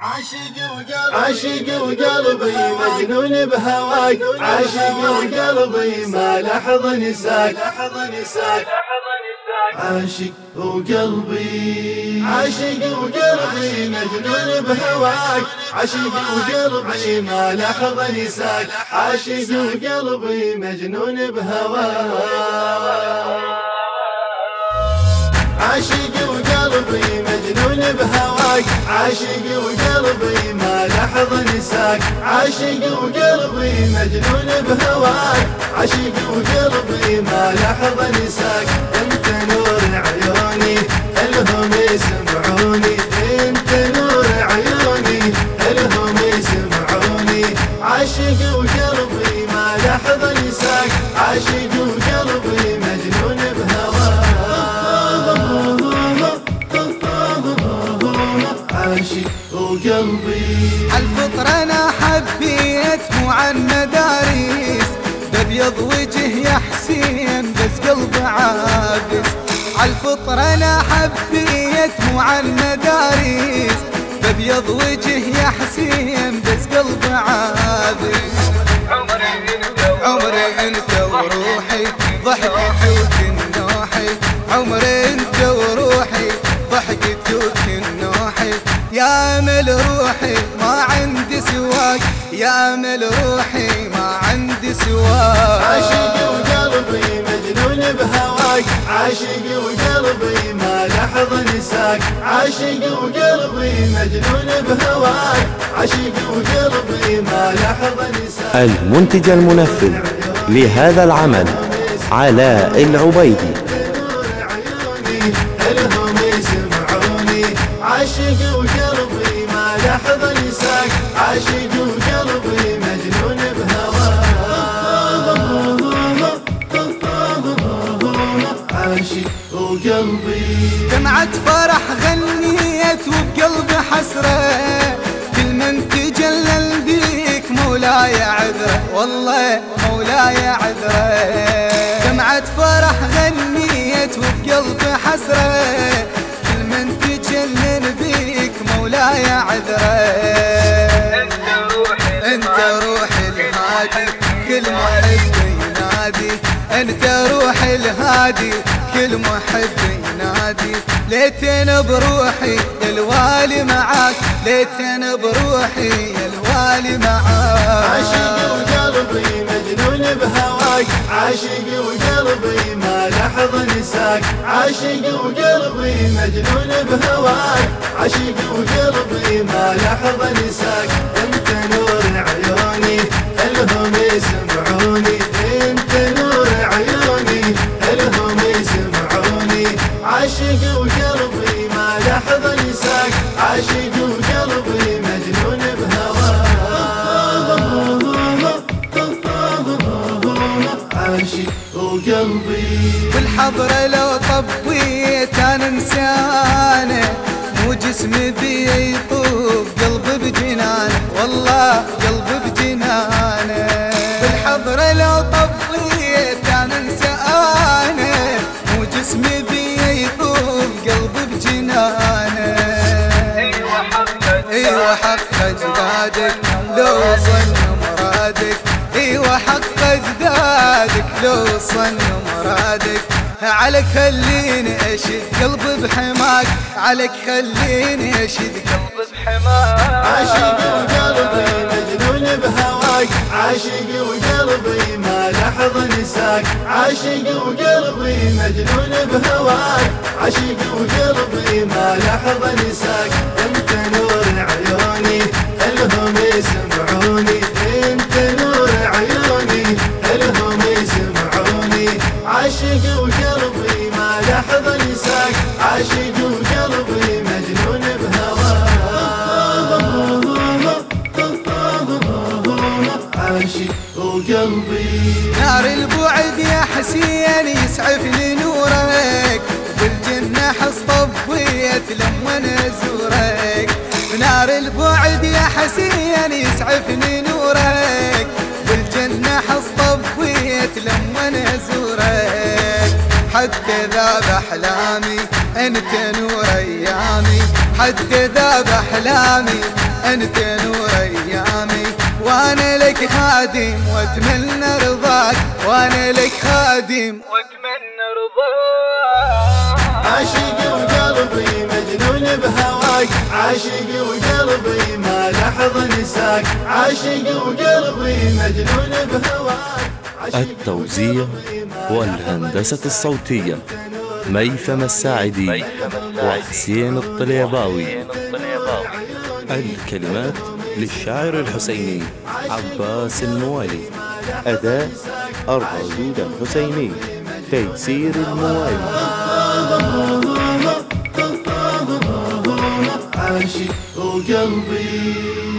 عاشق وقلبي. مجنون بهواك عاشق وقلبي ما لحظ نساك. عاشق وقلبي. عاشق وقلبي مجنون بهواك عاشق وقلبي ما لحظ نساك. عاشق وقلبي مجنون بهواك عاشق وقلبي بهواك. عاشق وقلبي ما لحظ نساك. عاشق وقلبي مجنون بهواك. عاشق وقلبي ما لحظ نساك. وقلبي. عالفطر أنا حبيت مو عن مداريس ببيض وجه يا حسين بس قلبي عابس. عالفطر أنا حبيت مو عن مداريس ببيض وجه يا حسين بس قلبي عابس. عمري إنت وروحي ضحكت يا امل روحي ما عندي سواك. يا امل روحي ما عندي سواك. عاشق وقلبي مجنون بهواك. عاشق وقلبي ما لحظ نساك. عاشق وقلبي مجنون بهواك. عاشق وقلبي ما لحظ نساك. المنتج المنفذ لهذا العمل علاء العبيدي الهم يسمعوني عاشق وقلبي ما لحظ نساك عاشق وقلبي مجنون بهواك عاشق وقلبي دمعة فرح غنيت وبقلبي حسرة. كل من تجلل بيك مولاي عذره والله مولاي عذره دمعة فرح غنيت وبقلبي حسرة. انت روحي الهادي كل محب ينادي. ليتنا بروحي الوالي معاك ليتنا بروحي الوالي معاك. عاشق وقلبي مجنون بهواك عاشق وقلبي ما لحظ نساك. عاشق وقلبي مجنون بهواك عاشق وقلبي ما لحظ نساك. عاشق وقلبي ما لحظ نساك عاشق وقلبي مجنون بهواك. عاشق وقلبي. بالحضرة لو طبيت أنا إنسانة. مو جسمي بي يطوف قلبي بجنانة. والله قلبي بجنانة. أيوه حق أجدادك لو صن مرادك. أيوه حق أجدادك لو صن مرادك. عليك خليني أشد قلبي بحماك عليك خليني أشد قلبي بحماك. عاشق وقلبي مجنون بهواك. عاشق وقلبي ما لحظ نساك. عاشق وقلبي مجنون بهواك. عاشق وقلبي ما لحظ نساك. أنت نور الهم يسمعوني انت نور عيوني يسمعوني عاشق وقلبي ما لحظ نساك عاشق وقلبي مجنون بهواك عاشق وقلبي نار البعد يا حسين يسعفني. حسين يسعفني نورك بالجنة حص طبيت لما ازورك حتى ذاب احلامي أنت نور أيامي. محددة بأحلامي أنت نور أيامي. وأنا لك خادم وأتمنى رضاك. وأنا لك خادم وأتمنى رضاك. عاشق بهواك. عاشق وقلبي ما لحظة نساك. عاشق وقلبي مجنون بهواك. التوزيع والهندسة الصوتية. ميثم الساعدي وحسين الطليباوي. الكلمات للشاعر الحسيني عباس النوالي أداء الردود الحسيني. تيسير الموالي. عاشق وقلبي